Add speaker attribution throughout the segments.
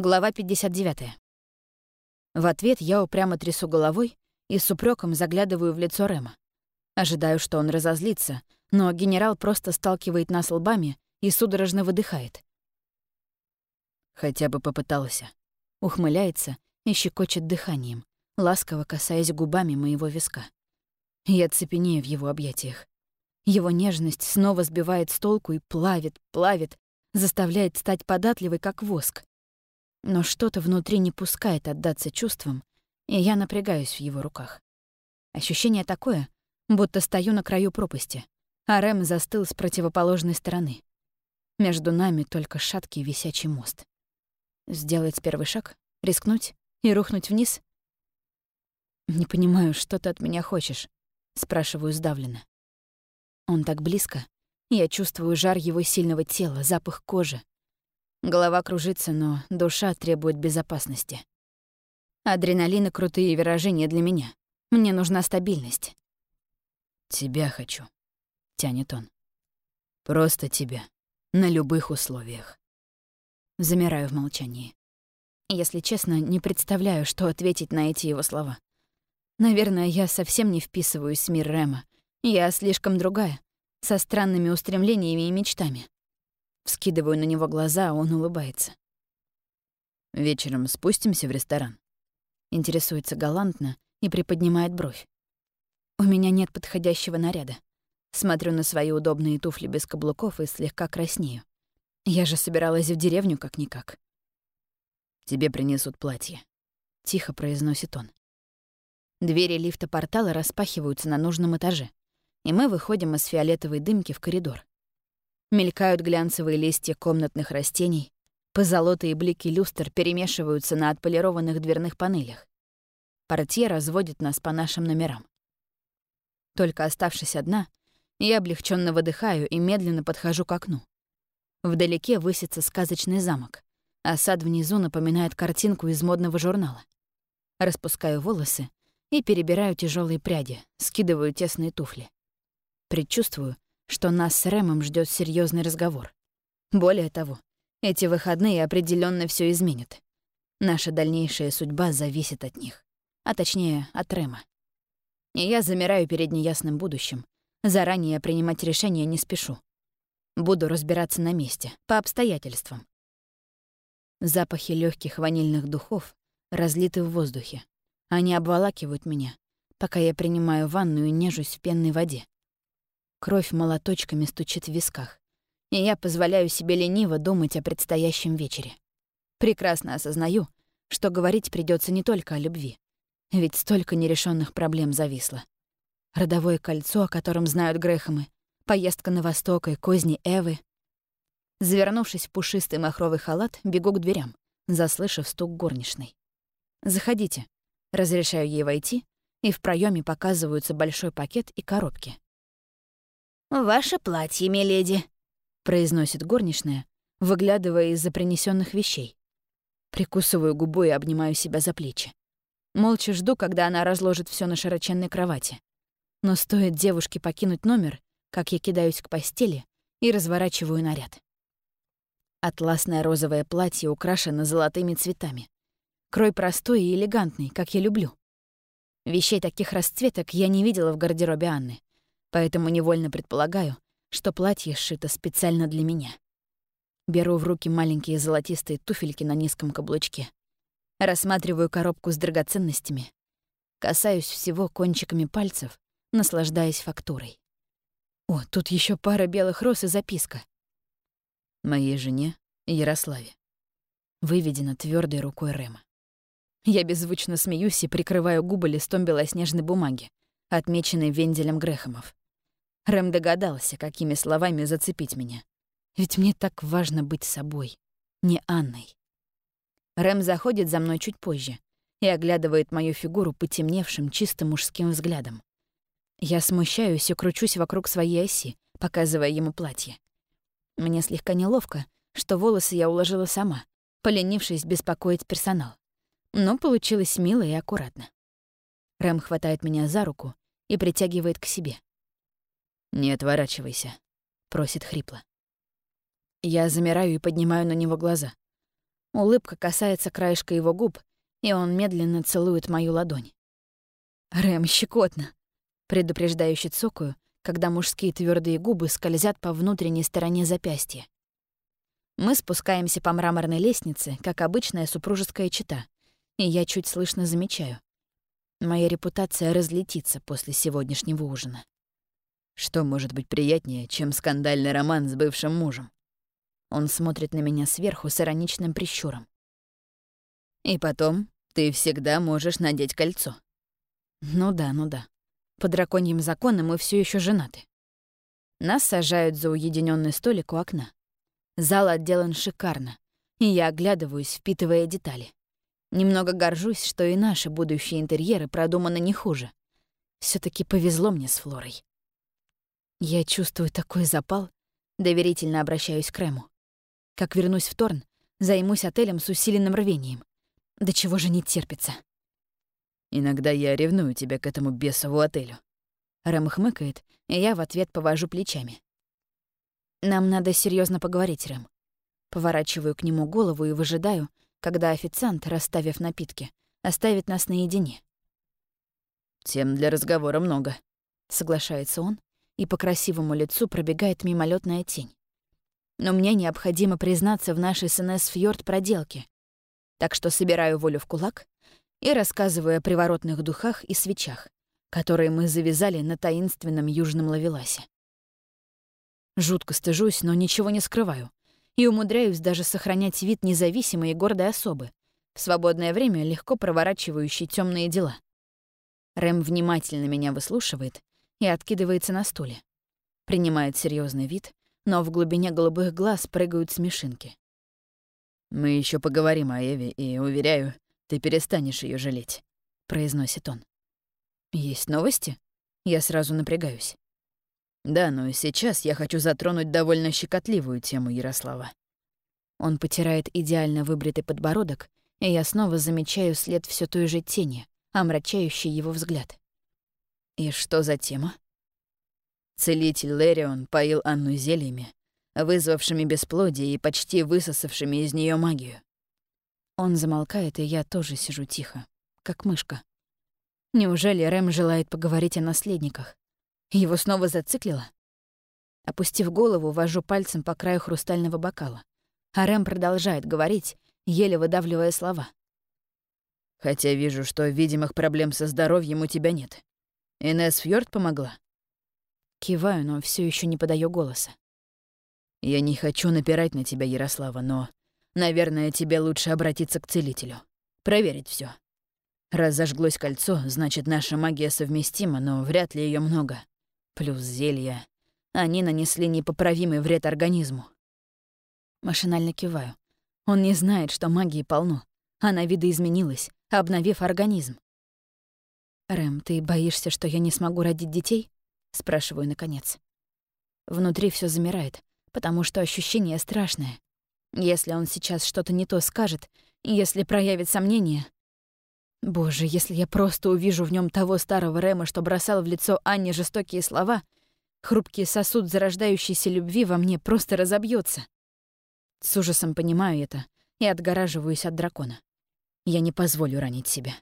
Speaker 1: Глава 59. В ответ я упрямо трясу головой и с упреком заглядываю в лицо Рема. Ожидаю, что он разозлится, но генерал просто сталкивает нас лбами и судорожно выдыхает. Хотя бы попытался. Ухмыляется и щекочет дыханием, ласково касаясь губами моего виска. Я цепенею в его объятиях. Его нежность снова сбивает с толку и плавит, плавит, заставляет стать податливой, как воск. Но что-то внутри не пускает отдаться чувствам, и я напрягаюсь в его руках. Ощущение такое, будто стою на краю пропасти, а Рэм застыл с противоположной стороны. Между нами только шаткий висячий мост. Сделать первый шаг, рискнуть и рухнуть вниз? «Не понимаю, что ты от меня хочешь?» — спрашиваю сдавленно. Он так близко. Я чувствую жар его сильного тела, запах кожи. Голова кружится, но душа требует безопасности. Адреналин и крутые виражи не для меня. Мне нужна стабильность. «Тебя хочу», — тянет он. «Просто тебя. На любых условиях». Замираю в молчании. Если честно, не представляю, что ответить на эти его слова. Наверное, я совсем не вписываюсь в мир Рема. Я слишком другая, со странными устремлениями и мечтами. Вскидываю на него глаза, а он улыбается. «Вечером спустимся в ресторан?» Интересуется галантно и приподнимает бровь. У меня нет подходящего наряда. Смотрю на свои удобные туфли без каблуков и слегка краснею. Я же собиралась в деревню как-никак. «Тебе принесут платье», — тихо произносит он. Двери лифта портала распахиваются на нужном этаже, и мы выходим из фиолетовой дымки в коридор. Мелькают глянцевые листья комнатных растений, позолотые блики люстр перемешиваются на отполированных дверных панелях. Портье разводит нас по нашим номерам. Только оставшись одна, я облегченно выдыхаю и медленно подхожу к окну. Вдалеке высится сказочный замок, а сад внизу напоминает картинку из модного журнала. Распускаю волосы и перебираю тяжелые пряди, скидываю тесные туфли. Предчувствую, что нас с Рэмом ждет серьезный разговор. Более того, эти выходные определенно все изменят. Наша дальнейшая судьба зависит от них, а точнее от Рэма. И я замираю перед неясным будущим. Заранее принимать решения не спешу. Буду разбираться на месте, по обстоятельствам. Запахи легких ванильных духов разлиты в воздухе. Они обволакивают меня, пока я принимаю ванну и нежусь в пенной воде. Кровь молоточками стучит в висках, и я позволяю себе лениво думать о предстоящем вечере. Прекрасно осознаю, что говорить придется не только о любви, ведь столько нерешенных проблем зависло. Родовое кольцо, о котором знают Грэхэмы, поездка на восток и козни Эвы. Завернувшись в пушистый махровый халат, бегу к дверям, заслышав стук горничной. «Заходите», Разрешаю ей войти, и в проеме показываются большой пакет и коробки. «Ваше платье, миледи», — произносит горничная, выглядывая из-за принесенных вещей. Прикусываю губу и обнимаю себя за плечи. Молча жду, когда она разложит все на широченной кровати. Но стоит девушке покинуть номер, как я кидаюсь к постели и разворачиваю наряд. Атласное розовое платье украшено золотыми цветами. Крой простой и элегантный, как я люблю. Вещей таких расцветок я не видела в гардеробе Анны, поэтому невольно предполагаю, что платье сшито специально для меня. Беру в руки маленькие золотистые туфельки на низком каблучке. Рассматриваю коробку с драгоценностями. Касаюсь всего кончиками пальцев, наслаждаясь фактурой. О, тут еще пара белых роз и записка. Моей жене Ярославе. Выведена твердой рукой Рема. Я беззвучно смеюсь и прикрываю губы листом белоснежной бумаги, отмеченной венделем Грехомов. Рэм догадался, какими словами зацепить меня. Ведь мне так важно быть собой, не Анной. Рэм заходит за мной чуть позже и оглядывает мою фигуру потемневшим чисто мужским взглядом. Я смущаюсь и кручусь вокруг своей оси, показывая ему платье. Мне слегка неловко, что волосы я уложила сама, поленившись беспокоить персонал но получилось мило и аккуратно. Рэм хватает меня за руку и притягивает к себе. «Не отворачивайся», — просит хрипло. Я замираю и поднимаю на него глаза. Улыбка касается краешка его губ, и он медленно целует мою ладонь. «Рэм, щекотно!» Предупреждающе цокаю, когда мужские твердые губы скользят по внутренней стороне запястья. Мы спускаемся по мраморной лестнице, как обычная супружеская чета, и я чуть слышно замечаю. Моя репутация разлетится после сегодняшнего ужина.
Speaker 2: Что может быть приятнее, чем скандальный роман с бывшим мужем?
Speaker 1: Он смотрит на меня сверху с ироничным прищуром.
Speaker 2: И потом ты всегда можешь надеть кольцо.
Speaker 1: Ну да, ну да. По драконьим законам мы все еще женаты. Нас сажают за уединенный столик у окна. Зал отделан шикарно, и я оглядываюсь, впитывая детали. Немного горжусь, что и наши будущие интерьеры продуманы не хуже. все таки повезло мне с Флорой. Я чувствую такой запал, доверительно обращаюсь к Рэму. Как вернусь в Торн, займусь отелем с усиленным рвением. До чего же не терпится.
Speaker 2: Иногда я ревную тебя к этому бесову отелю.
Speaker 1: Рэм хмыкает, и я в ответ повожу плечами. Нам надо серьезно поговорить, Рэм. Поворачиваю к нему голову и выжидаю, когда официант, расставив напитки, оставит нас наедине.
Speaker 2: «Тем для разговора много», —
Speaker 1: соглашается он, и по красивому лицу пробегает мимолетная тень. Но мне необходимо признаться в нашей с Инесс Фьорд проделке, так что собираю волю в кулак и рассказываю о приворотных духах и свечах, которые мы завязали на таинственном южном лавеласе. Жутко стыжусь, но ничего не скрываю и умудряюсь даже сохранять вид независимой и гордой особы, в свободное время легко проворачивающей темные дела. Рэм внимательно меня выслушивает и откидывается на стуле. Принимает серьезный вид, но в глубине голубых глаз прыгают смешинки.
Speaker 2: «Мы еще поговорим о Эве, и, уверяю, ты перестанешь ее жалеть», — произносит он.
Speaker 1: «Есть новости?» Я сразу напрягаюсь.
Speaker 2: Да, но сейчас я хочу затронуть довольно щекотливую тему Ярослава.
Speaker 1: Он потирает идеально выбритый подбородок, и я снова замечаю след все той же тени, омрачающий его взгляд.
Speaker 2: И что за тема? Целитель Лерион поил Анну зельями, вызвавшими бесплодие и почти высосавшими из нее магию.
Speaker 1: Он замолкает, и я тоже сижу тихо, как мышка. Неужели Рэм желает поговорить о наследниках? Его снова зациклило? Опустив голову, вожу пальцем по краю хрустального бокала. А Рэм продолжает говорить, еле выдавливая слова.
Speaker 2: «Хотя вижу, что видимых проблем со здоровьем у тебя нет. Инесс Фьорд помогла?»
Speaker 1: Киваю, но все еще не подаю голоса.
Speaker 2: «Я не хочу напирать на тебя, Ярослава, но, наверное, тебе лучше обратиться к целителю. Проверить все. Раз зажглось кольцо, значит, наша магия совместима, но вряд ли ее много. Плюс зелья. Они нанесли непоправимый вред организму.
Speaker 1: Машинально киваю. Он не знает, что магии полно. Она видоизменилась, обновив организм. «Рэм, ты боишься, что я не смогу родить детей?» — спрашиваю наконец. Внутри все замирает, потому что ощущение страшное. Если он сейчас что-то не то скажет, если проявит сомнение... Боже, если я просто увижу в нем того старого Рэма, что бросал в лицо Анне жестокие слова, хрупкий сосуд зарождающейся любви во мне просто разобьется. С ужасом понимаю это и отгораживаюсь от дракона. Я не позволю ранить себя.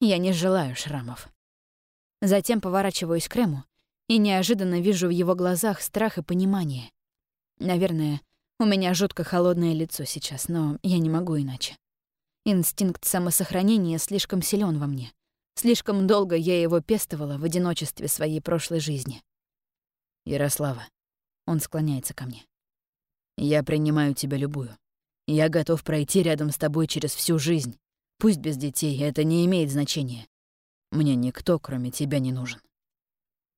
Speaker 1: Я не желаю шрамов. Затем поворачиваюсь к Рэму и неожиданно вижу в его глазах страх и понимание. Наверное, у меня жутко холодное лицо сейчас, но я не могу иначе. Инстинкт самосохранения слишком силен во мне. Слишком долго я его пестовала в одиночестве своей прошлой жизни.
Speaker 2: «Ярослава», — он склоняется ко мне. Я принимаю тебя любую. Я готов пройти рядом с тобой через всю жизнь. Пусть без детей, это не имеет значения. Мне никто, кроме тебя, не нужен.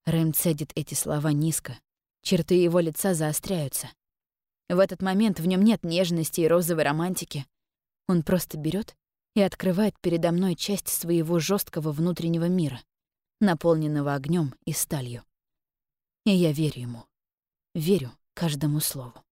Speaker 1: Рэм цедит эти слова низко. Черты его лица заостряются. В этот момент в нем нет нежности и розовой романтики. Он просто берет и открывает передо мной часть своего жесткого внутреннего мира, наполненного огнем и сталью. И я верю ему. Верю каждому слову.